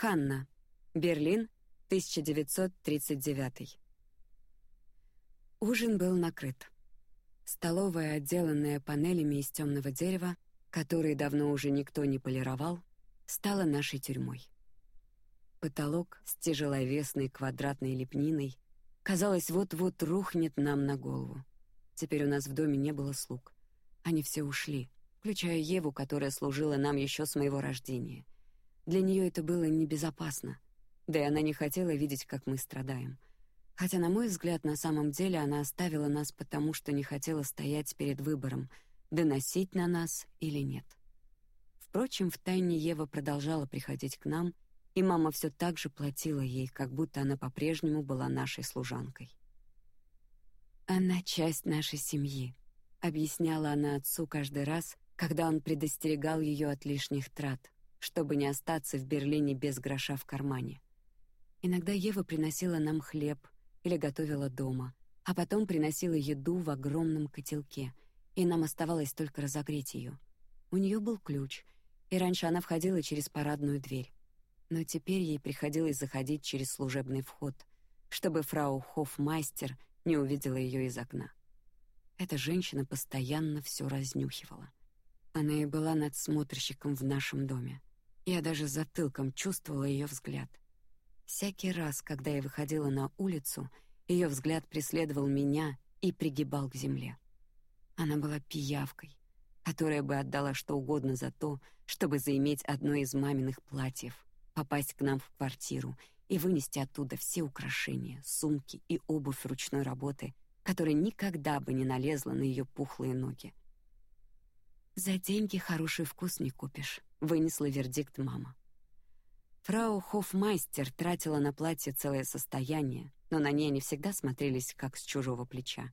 Ханна. Берлин, 1939. Ужин был накрыт. Столовая, отделанная панелями из темного дерева, которые давно уже никто не полировал, стала нашей тюрьмой. Потолок с тяжеловесной квадратной лепниной, казалось, вот-вот рухнет нам на голову. Теперь у нас в доме не было слуг. Они все ушли, включая Еву, которая служила нам еще с моего рождения. Для нее это было небезопасно, да и она не хотела видеть, как мы страдаем. Хотя, на мой взгляд, на самом деле она оставила нас потому, что не хотела стоять перед выбором, доносить на нас или нет. Впрочем, в тайне Ева продолжала приходить к нам, и мама все так же платила ей, как будто она по-прежнему была нашей служанкой. Она часть нашей семьи, объясняла она отцу каждый раз, когда он предостерегал ее от лишних трат, чтобы не остаться в Берлине без гроша в кармане. Иногда Ева приносила нам хлеб или готовила дома, а потом приносила еду в огромном котелке, и нам оставалось только разогреть ее. У нее был ключ, и раньше она входила через парадную дверь, но теперь ей приходилось заходить через служебный вход, чтобы фрау Хофмайстер не увидела ее из окна. Эта женщина постоянно все разнюхивала. Она и была надсмотрщиком в нашем доме. Я даже затылком чувствовала ее взгляд. Всякий раз, когда я выходила на улицу, ее взгляд преследовал меня и пригибал к земле. Она была пиявкой, которая бы отдала что угодно за то, чтобы заиметь одно из маминых платьев, попасть к нам в квартиру и вынести оттуда все украшения, сумки и обувь ручной работы, которая никогда бы не налезла на ее пухлые ноги. За деньги хороший вкус не купишь, вынесла вердикт мама. Фрау Хофмайстер тратила на платье целое состояние, но на ней они всегда смотрелись как с чужого плеча.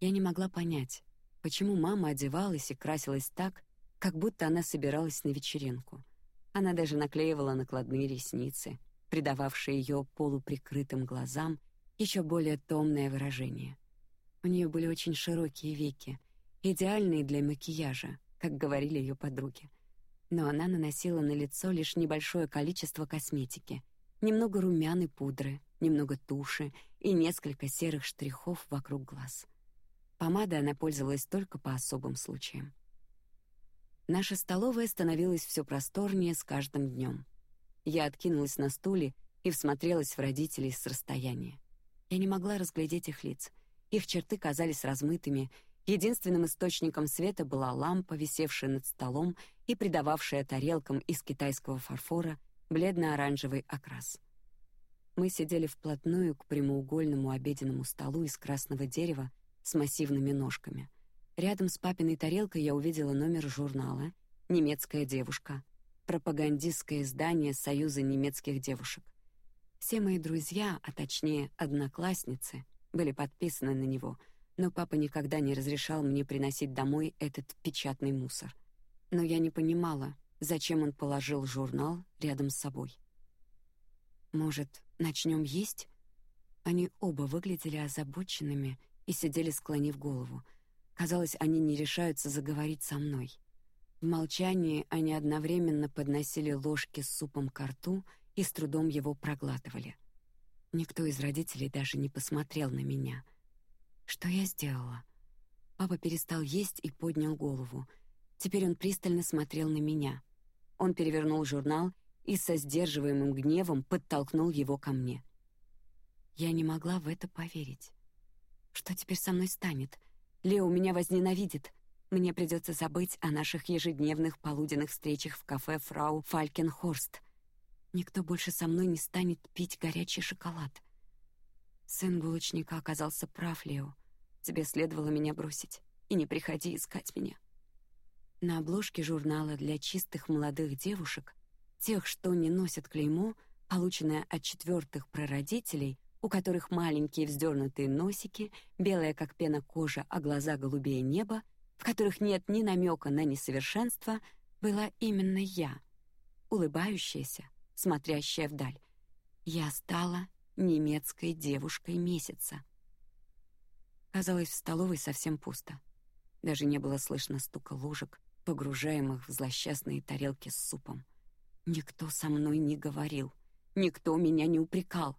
Я не могла понять, почему мама одевалась и красилась так, как будто она собиралась на вечеринку. Она даже наклеивала накладные ресницы, придававшие ее полуприкрытым глазам еще более томное выражение. У нее были очень широкие веки, идеальные для макияжа, как говорили ее подруги. Но она наносила на лицо лишь небольшое количество косметики, немного румян и пудры, немного туши и несколько серых штрихов вокруг глаз. Помадой она пользовалась только по особым случаям. Наша столовая становилась все просторнее с каждым днем. Я откинулась на стуле и всмотрелась в родителей с расстояния. Я не могла разглядеть их лиц. Их черты казались размытыми. Единственным источником света была лампа, висевшая над столом и придававшая тарелкам из китайского фарфора бледно-оранжевый окрас. Мы сидели вплотную к прямоугольному обеденному столу из красного дерева с массивными ножками. Рядом с папиной тарелкой я увидела номер журнала «Немецкая девушка», пропагандистское издание Союза немецких девушек. Все мои друзья, а точнее одноклассницы, были подписаны на него, но папа никогда не разрешал мне приносить домой этот печатный мусор. Но я не понимала, зачем он положил журнал рядом с собой. Может, начнем есть? Они оба выглядели озабоченными и сидели склонив голову. Казалось, они не решаются заговорить со мной. В молчании они одновременно подносили ложки с супом к рту и с трудом его проглатывали. Никто из родителей даже не посмотрел на меня. Что я сделала? Папа перестал есть и поднял голову. Теперь он пристально смотрел на меня. Он перевернул журнал и со сдерживаемым гневом подтолкнул его ко мне. Я не могла в это поверить. Что теперь со мной станет? Лео меня возненавидит. Мне придется забыть о наших ежедневных полуденных встречах в кафе Фрау Фалькенхорст. Никто больше со мной не станет пить горячий шоколад. Сын булочника оказался прав, Лео. Тебе следовало меня бросить и не приходи искать меня. На обложке журнала для чистых молодых девушек, тех, что не носят клеймо, полученное от четвертых прародителей, у которых маленькие вздернутые носики, белая как пена кожа, а глаза голубее неба, в которых нет ни намека на несовершенство, была именно я, улыбающаяся, смотрящая вдаль. Я стала немецкой девушкой месяца. Казалось, в столовой совсем пусто. Даже не было слышно стука ложек, погружаемых в злосчастные тарелки с супом. Никто со мной не говорил. Никто меня не упрекал.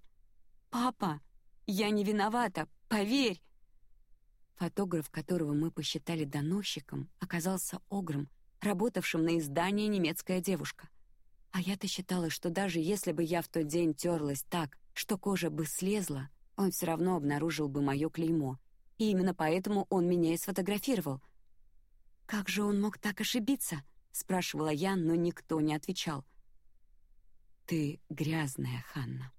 «Папа, я не виновата, поверь!» Фотограф, которого мы посчитали доносчиком, оказался огром, работавшим на издание «Немецкая девушка». А я-то считала, что даже если бы я в тот день терлась так, что кожа бы слезла, он все равно обнаружил бы мое клеймо, и именно поэтому он меня и сфотографировал. «Как же он мог так ошибиться?» — спрашивала я, но никто не отвечал. «Ты грязная, Ханна.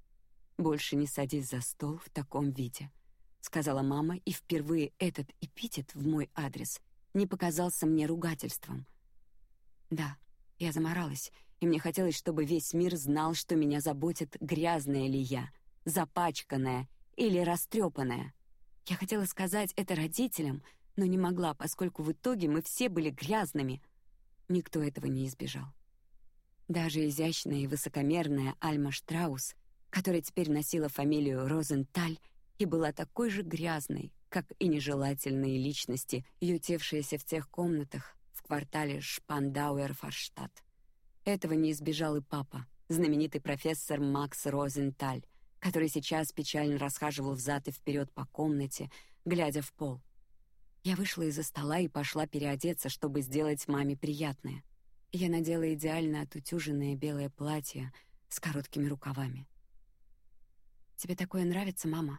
Больше не садись за стол в таком виде», — сказала мама, и впервые этот эпитет в мой адрес не показался мне ругательством. Да, я заморалась, и мне хотелось, чтобы весь мир знал, что меня заботит, грязная ли я, запачканная или растрепанная. Я хотела сказать это родителям, но не могла, поскольку в итоге мы все были грязными. Никто этого не избежал. Даже изящная и высокомерная Альма Штраус, которая теперь носила фамилию Розенталь и была такой же грязной, как и нежелательные личности, ютевшиеся в тех комнатах в квартале Шпандауэр-Форштадт. Этого не избежал и папа, знаменитый профессор Макс Розенталь, который сейчас печально расхаживал взад и вперед по комнате, глядя в пол. Я вышла из-за стола и пошла переодеться, чтобы сделать маме приятное. Я надела идеально отутюженное белое платье с короткими рукавами. Тебе такое нравится, мама?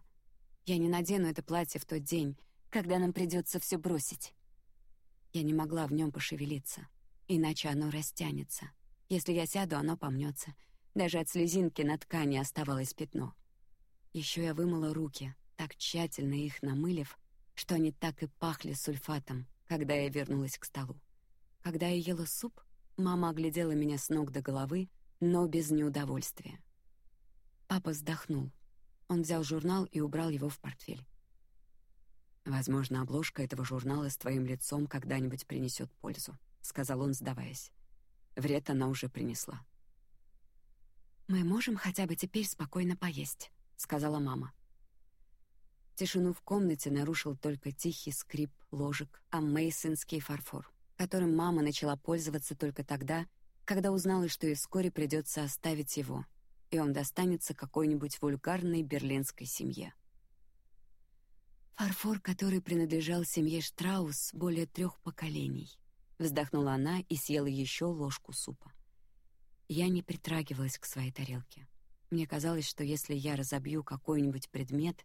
Я не надену это платье в тот день, когда нам придется все бросить. Я не могла в нем пошевелиться, иначе оно растянется. Если я сяду, оно помнется. Даже от слезинки на ткани оставалось пятно. Еще я вымыла руки, так тщательно их намылив, что они так и пахли сульфатом, когда я вернулась к столу. Когда я ела суп, Мама оглядела меня с ног до головы, но без неудовольствия. Папа вздохнул. Он взял журнал и убрал его в портфель. Возможно, обложка этого журнала с твоим лицом когда-нибудь принесет пользу, сказал он, сдаваясь. Вред она уже принесла. Мы можем хотя бы теперь спокойно поесть, сказала мама. Тишину в комнате нарушил только тихий скрип ложек а мейсонский фарфор которым мама начала пользоваться только тогда, когда узнала, что ей вскоре придется оставить его, и он достанется какой-нибудь вульгарной берлинской семье. Фарфор, который принадлежал семье Штраус более трех поколений. Вздохнула она и съела еще ложку супа. Я не притрагивалась к своей тарелке. Мне казалось, что если я разобью какой-нибудь предмет,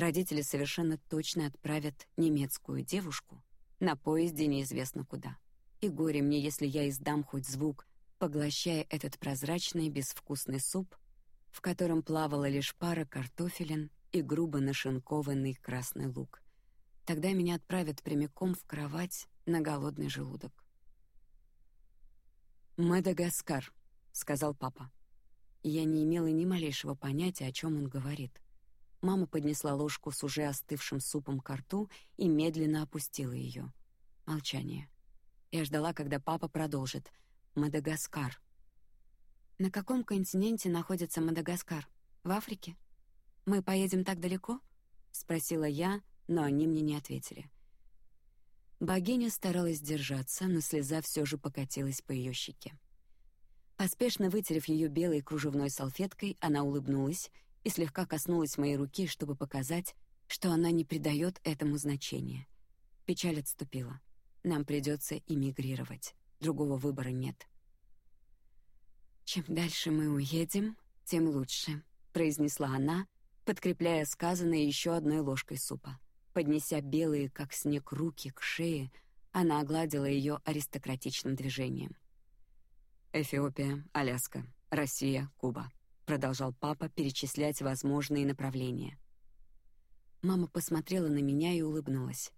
родители совершенно точно отправят немецкую девушку на поезде неизвестно куда. И горе мне, если я издам хоть звук, поглощая этот прозрачный безвкусный суп, в котором плавала лишь пара картофелин и грубо нашинкованный красный лук. Тогда меня отправят прямиком в кровать на голодный желудок. Мадагаскар, сказал папа. Я не имела ни малейшего понятия, о чем он говорит. Мама поднесла ложку с уже остывшим супом к рту и медленно опустила ее. Молчание. Я ждала, когда папа продолжит. Мадагаскар. На каком континенте находится Мадагаскар? В Африке? Мы поедем так далеко? спросила я, но они мне не ответили. Богиня старалась держаться, но слеза все же покатилась по ее щеке. Поспешно вытерев ее белой кружевной салфеткой, она улыбнулась и слегка коснулась моей руки, чтобы показать, что она не придает этому значения. Печаль отступила. Нам придется эмигрировать. Другого выбора нет. Чем дальше мы уедем, тем лучше, произнесла она, подкрепляя сказанное еще одной ложкой супа. Поднеся белые, как снег, руки к шее, она огладила ее аристократичным движением. Эфиопия, Аляска, Россия, Куба продолжал папа перечислять возможные направления. Мама посмотрела на меня и улыбнулась.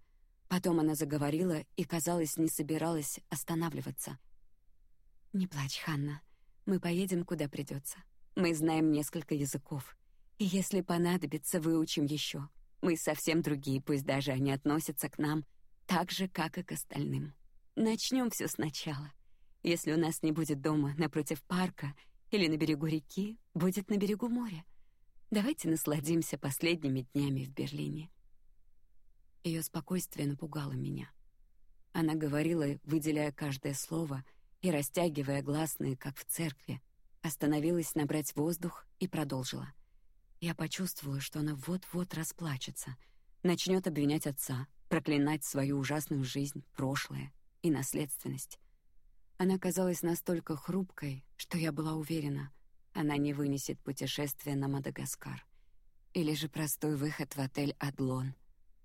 Потом она заговорила и, казалось, не собиралась останавливаться. Не плачь, Ханна. Мы поедем куда придется. Мы знаем несколько языков, и если понадобится, выучим еще. Мы совсем другие, пусть даже они относятся к нам так же, как и к остальным. Начнем все сначала. Если у нас не будет дома напротив парка или на берегу реки, будет на берегу моря. Давайте насладимся последними днями в Берлине. Ее спокойствие напугало меня. Она говорила, выделяя каждое слово и растягивая гласные, как в церкви, остановилась набрать воздух и продолжила. Я почувствовала, что она вот-вот расплачется, начнет обвинять отца, проклинать свою ужасную жизнь, прошлое и наследственность. Она казалась настолько хрупкой, что я была уверена, она не вынесет путешествия на Мадагаскар. Или же простой выход в отель «Адлон»,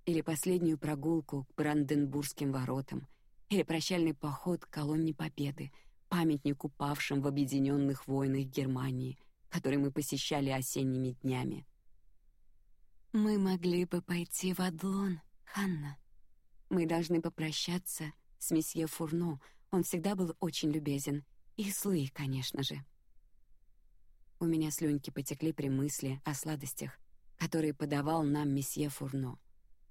или последнюю прогулку к Бранденбургским воротам, или прощальный поход к колонне Победы, памятнику павшим в объединенных войнах Германии, который мы посещали осенними днями. Мы могли бы пойти в Адлон, Ханна. Мы должны попрощаться с месье Фурно. Он всегда был очень любезен, и с конечно же. У меня слюнки потекли при мысли о сладостях, которые подавал нам месье Фурно.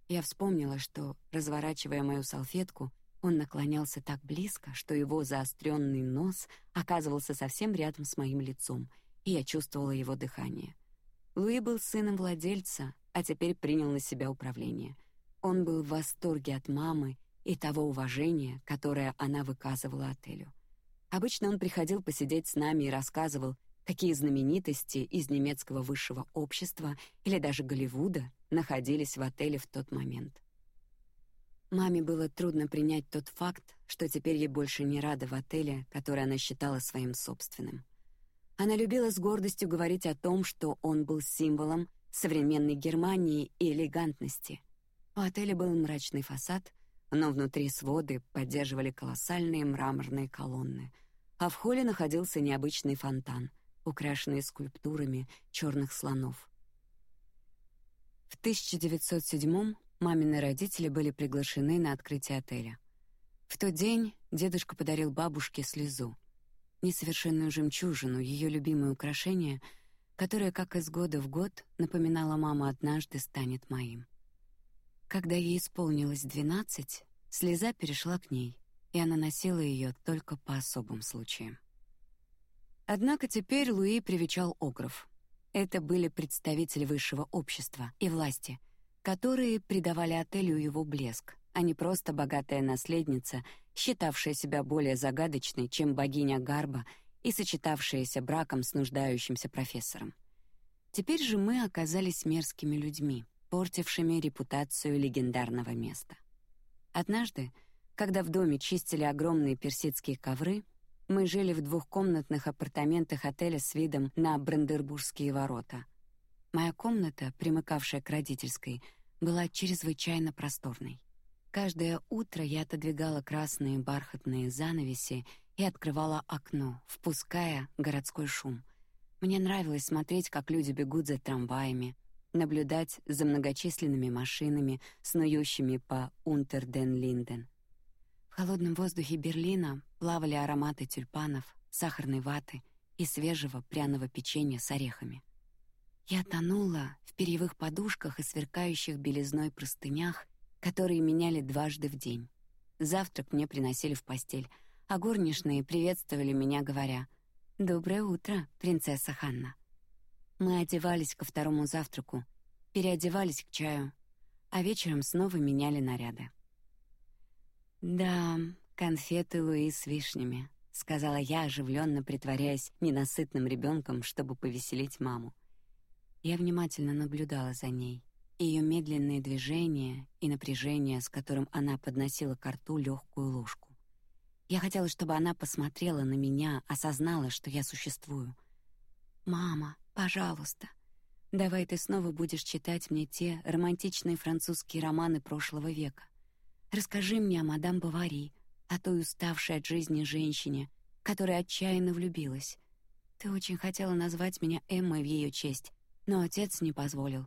Я вспомнила, что, разворачивая мою салфетку, он наклонялся так близко, что его заостренный нос оказывался совсем рядом с моим лицом, и я чувствовала его дыхание. Луи был сыном владельца, а теперь принял на себя управление. Он был в восторге от мамы и того уважения, которое она выказывала отелю. Обычно он приходил посидеть с нами и рассказывал, какие знаменитости из немецкого высшего общества или даже Голливуда находились в отеле в тот момент. Маме было трудно принять тот факт, что теперь ей больше не рада в отеле, который она считала своим собственным. Она любила с гордостью говорить о том, что он был символом современной Германии и элегантности. У отеля был мрачный фасад, но внутри своды поддерживали колоссальные мраморные колонны, а в холле находился необычный фонтан — украшенные скульптурами черных слонов. В 1907 мамины родители были приглашены на открытие отеля. В тот день дедушка подарил бабушке слезу, несовершенную жемчужину, ее любимое украшение, которое, как из года в год, напоминало мама однажды станет моим. Когда ей исполнилось двенадцать, слеза перешла к ней, и она носила ее только по особым случаям. Однако теперь Луи привечал огров. Это были представители высшего общества и власти, которые придавали отелю его блеск, а не просто богатая наследница, считавшая себя более загадочной, чем богиня Гарба и сочетавшаяся браком с нуждающимся профессором. Теперь же мы оказались мерзкими людьми, портившими репутацию легендарного места. Однажды, когда в доме чистили огромные персидские ковры, мы жили в двухкомнатных апартаментах отеля с видом на Брандербургские ворота. Моя комната, примыкавшая к родительской, была чрезвычайно просторной. Каждое утро я отодвигала красные бархатные занавеси и открывала окно, впуская городской шум. Мне нравилось смотреть, как люди бегут за трамваями, наблюдать за многочисленными машинами, снующими по Унтерден-Линден. В холодном воздухе Берлина плавали ароматы тюльпанов, сахарной ваты и свежего пряного печенья с орехами. Я тонула в перьевых подушках и сверкающих белизной простынях, которые меняли дважды в день. Завтрак мне приносили в постель, а горничные приветствовали меня, говоря «Доброе утро, принцесса Ханна». Мы одевались ко второму завтраку, переодевались к чаю, а вечером снова меняли наряды. Да, «Конфеты Луи с вишнями», — сказала я, оживленно притворяясь ненасытным ребенком, чтобы повеселить маму. Я внимательно наблюдала за ней, ее медленные движения и напряжение, с которым она подносила к рту легкую ложку. Я хотела, чтобы она посмотрела на меня, осознала, что я существую. «Мама, пожалуйста, давай ты снова будешь читать мне те романтичные французские романы прошлого века. Расскажи мне о мадам Бавари, о той уставшей от жизни женщине, которая отчаянно влюбилась. Ты очень хотела назвать меня Эммой в ее честь, но отец не позволил.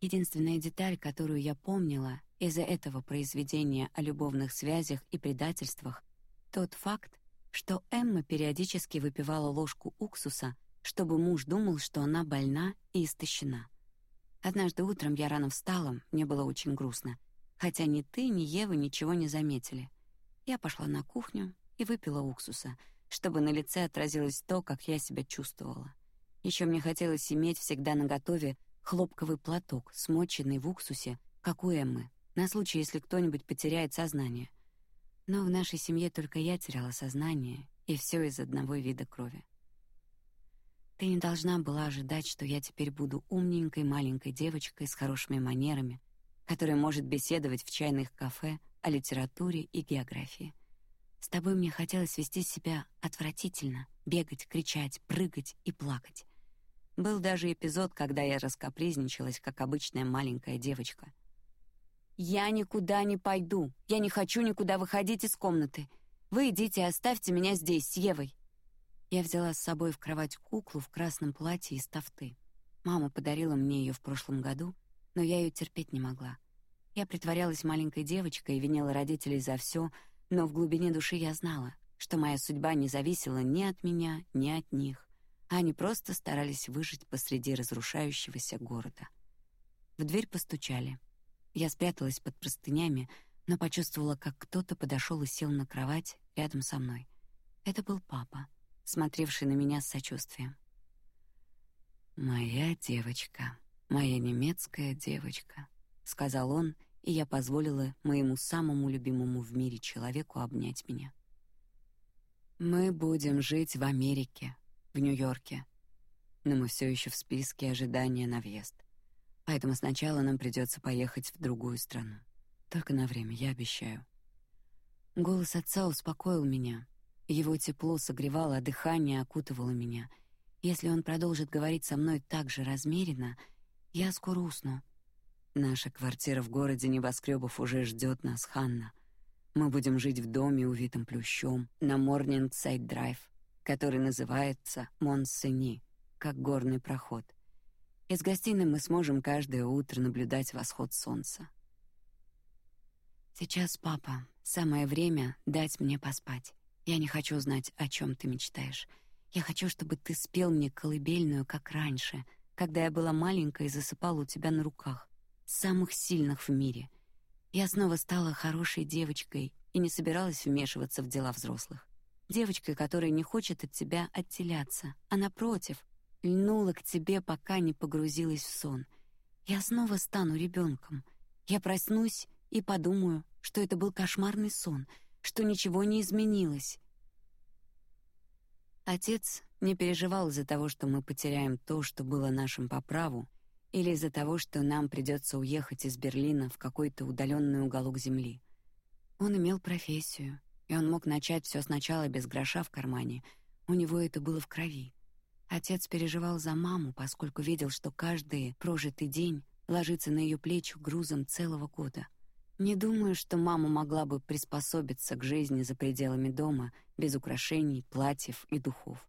Единственная деталь, которую я помнила из-за этого произведения о любовных связях и предательствах, тот факт, что Эмма периодически выпивала ложку уксуса, чтобы муж думал, что она больна и истощена. Однажды утром я рано встала, мне было очень грустно, хотя ни ты, ни Ева ничего не заметили. Я пошла на кухню и выпила уксуса, чтобы на лице отразилось то, как я себя чувствовала. Еще мне хотелось иметь всегда наготове хлопковый платок, смоченный в уксусе, как у Эммы, на случай, если кто-нибудь потеряет сознание. Но в нашей семье только я теряла сознание, и все из одного вида крови. Ты не должна была ожидать, что я теперь буду умненькой маленькой девочкой с хорошими манерами, которая может беседовать в чайных кафе о литературе и географии. С тобой мне хотелось вести себя отвратительно, бегать, кричать, прыгать и плакать. Был даже эпизод, когда я раскапризничалась, как обычная маленькая девочка. Я никуда не пойду. Я не хочу никуда выходить из комнаты. Вы идите и оставьте меня здесь с Евой. Я взяла с собой в кровать куклу в красном платье из тафты. Мама подарила мне ее в прошлом году, но я ее терпеть не могла. Я притворялась маленькой девочкой и винила родителей за все, но в глубине души я знала, что моя судьба не зависела ни от меня, ни от них. А они просто старались выжить посреди разрушающегося города. В дверь постучали. Я спряталась под простынями, но почувствовала, как кто-то подошел и сел на кровать рядом со мной. Это был папа смотревший на меня с сочувствием. «Моя девочка, моя немецкая девочка», — сказал он, и я позволила моему самому любимому в мире человеку обнять меня. «Мы будем жить в Америке, в Нью-Йорке, но мы все еще в списке ожидания на въезд. Поэтому сначала нам придется поехать в другую страну. Только на время, я обещаю». Голос отца успокоил меня, его тепло согревало, а дыхание окутывало меня. Если он продолжит говорить со мной так же размеренно, я скоро усну. Наша квартира в городе небоскребов уже ждет нас, Ханна. Мы будем жить в доме, увитом плющом, на Морнингсайд-драйв, который называется Монсени, как горный проход. Из гостиной мы сможем каждое утро наблюдать восход солнца. Сейчас, папа, самое время дать мне поспать. Я не хочу знать, о чем ты мечтаешь. Я хочу, чтобы ты спел мне колыбельную, как раньше, когда я была маленькая и засыпала у тебя на руках, самых сильных в мире. Я снова стала хорошей девочкой и не собиралась вмешиваться в дела взрослых. Девочкой, которая не хочет от тебя отделяться, а напротив, льнула к тебе, пока не погрузилась в сон. Я снова стану ребенком. Я проснусь и подумаю, что это был кошмарный сон — что ничего не изменилось. Отец не переживал из-за того, что мы потеряем то, что было нашим по праву, или из-за того, что нам придется уехать из Берлина в какой-то удаленный уголок земли. Он имел профессию, и он мог начать все сначала без гроша в кармане. У него это было в крови. Отец переживал за маму, поскольку видел, что каждый прожитый день ложится на ее плечи грузом целого года. Не думаю, что мама могла бы приспособиться к жизни за пределами дома без украшений, платьев и духов.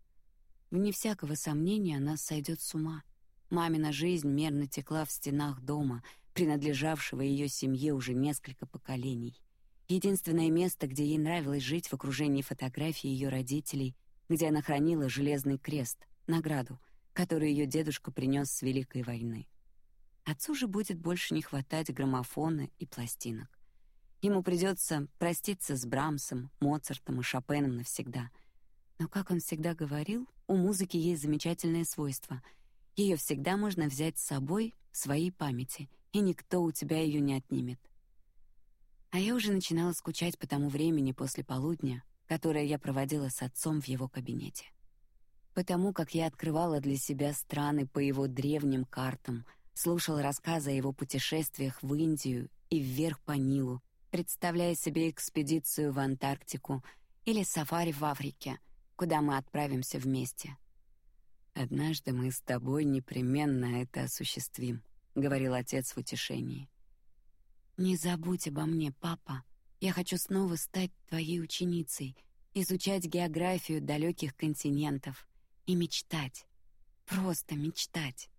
Вне всякого сомнения она сойдет с ума. Мамина жизнь мерно текла в стенах дома, принадлежавшего ее семье уже несколько поколений. Единственное место, где ей нравилось жить в окружении фотографий ее родителей, где она хранила железный крест, награду, которую ее дедушка принес с Великой войны. Отцу же будет больше не хватать граммофона и пластинок. Ему придется проститься с Брамсом, Моцартом и Шопеном навсегда. Но, как он всегда говорил, у музыки есть замечательное свойство. Ее всегда можно взять с собой в своей памяти, и никто у тебя ее не отнимет. А я уже начинала скучать по тому времени после полудня, которое я проводила с отцом в его кабинете. Потому как я открывала для себя страны по его древним картам — слушал рассказы о его путешествиях в Индию и вверх по Нилу, представляя себе экспедицию в Антарктику или сафари в Африке, куда мы отправимся вместе. Однажды мы с тобой непременно это осуществим, говорил отец в утешении. Не забудь обо мне, папа. Я хочу снова стать твоей ученицей, изучать географию далеких континентов и мечтать, просто мечтать.